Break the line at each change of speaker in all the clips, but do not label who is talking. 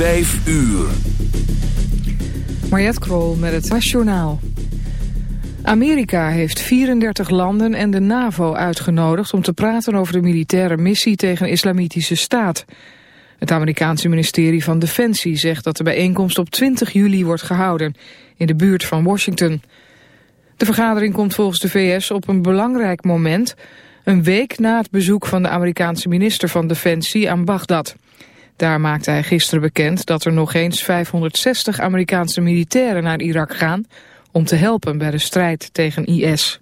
Vijf uur.
Mariette Krol met het Nationaal. Amerika heeft 34 landen en de NAVO uitgenodigd om te praten over de militaire missie tegen islamitische staat. Het Amerikaanse ministerie van Defensie zegt dat de bijeenkomst op 20 juli wordt gehouden in de buurt van Washington. De vergadering komt volgens de VS op een belangrijk moment, een week na het bezoek van de Amerikaanse minister van Defensie aan Bagdad. Daar maakte hij gisteren bekend dat er nog eens 560 Amerikaanse militairen naar Irak gaan om te helpen bij de strijd tegen IS.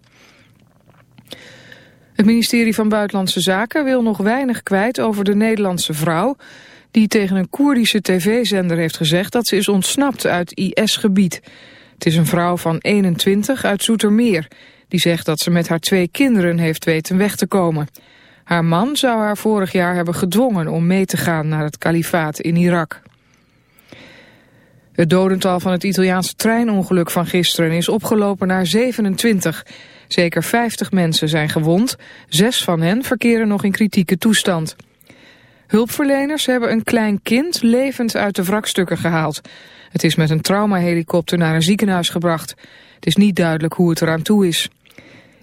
Het ministerie van Buitenlandse Zaken wil nog weinig kwijt over de Nederlandse vrouw die tegen een Koerdische tv-zender heeft gezegd dat ze is ontsnapt uit IS-gebied. Het is een vrouw van 21 uit Zoetermeer die zegt dat ze met haar twee kinderen heeft weten weg te komen. Haar man zou haar vorig jaar hebben gedwongen om mee te gaan naar het kalifaat in Irak. Het dodental van het Italiaanse treinongeluk van gisteren is opgelopen naar 27. Zeker 50 mensen zijn gewond, zes van hen verkeren nog in kritieke toestand. Hulpverleners hebben een klein kind levend uit de wrakstukken gehaald. Het is met een traumahelikopter naar een ziekenhuis gebracht. Het is niet duidelijk hoe het eraan toe is.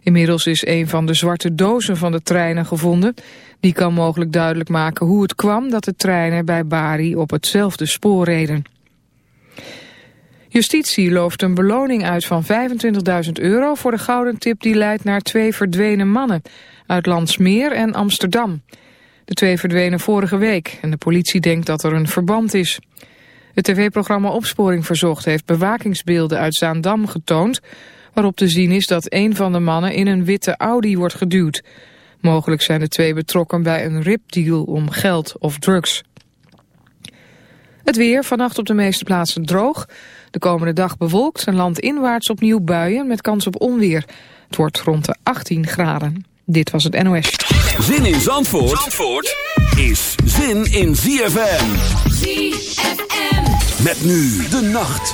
Inmiddels is een van de zwarte dozen van de treinen gevonden. Die kan mogelijk duidelijk maken hoe het kwam dat de treinen bij Bari op hetzelfde spoor reden. Justitie looft een beloning uit van 25.000 euro voor de gouden tip die leidt naar twee verdwenen mannen uit Landsmeer en Amsterdam. De twee verdwenen vorige week en de politie denkt dat er een verband is. Het tv-programma Opsporing Verzocht heeft bewakingsbeelden uit Zaandam getoond waarop te zien is dat een van de mannen in een witte Audi wordt geduwd. Mogelijk zijn de twee betrokken bij een ripdeal om geld of drugs. Het weer, vannacht op de meeste plaatsen droog. De komende dag bewolkt en landinwaarts opnieuw buien met kans op onweer. Het wordt rond de 18 graden. Dit was het NOS.
Zin in Zandvoort, Zandvoort is zin in ZFM.
ZFM.
Met nu de nacht.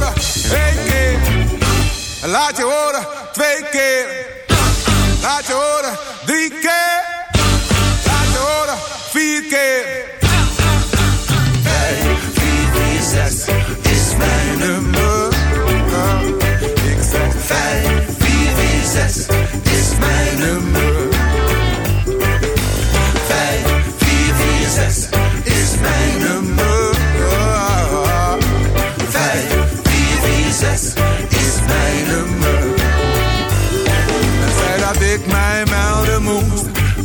Laat je horen, twee keer. Laat je horen, drie keer. Laat je horen, vier keer. zes is mijn nummer. Ik zeg vijf, vier, vier, zes is mijn nummer. Vijf, vier, vier, zes is mijn nummer.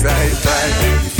zij
zijn.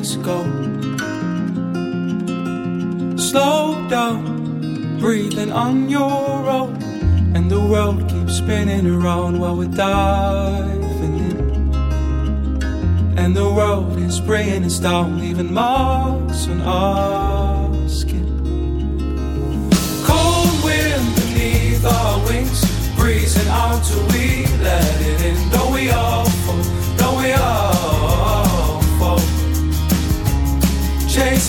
Is gone. Slow down, breathing on your own. And the world keeps spinning around while we're diving in. And the world is bringing us down, leaving marks on our skin. Cold wind beneath our wings, breezing out till we let it in. Don't we all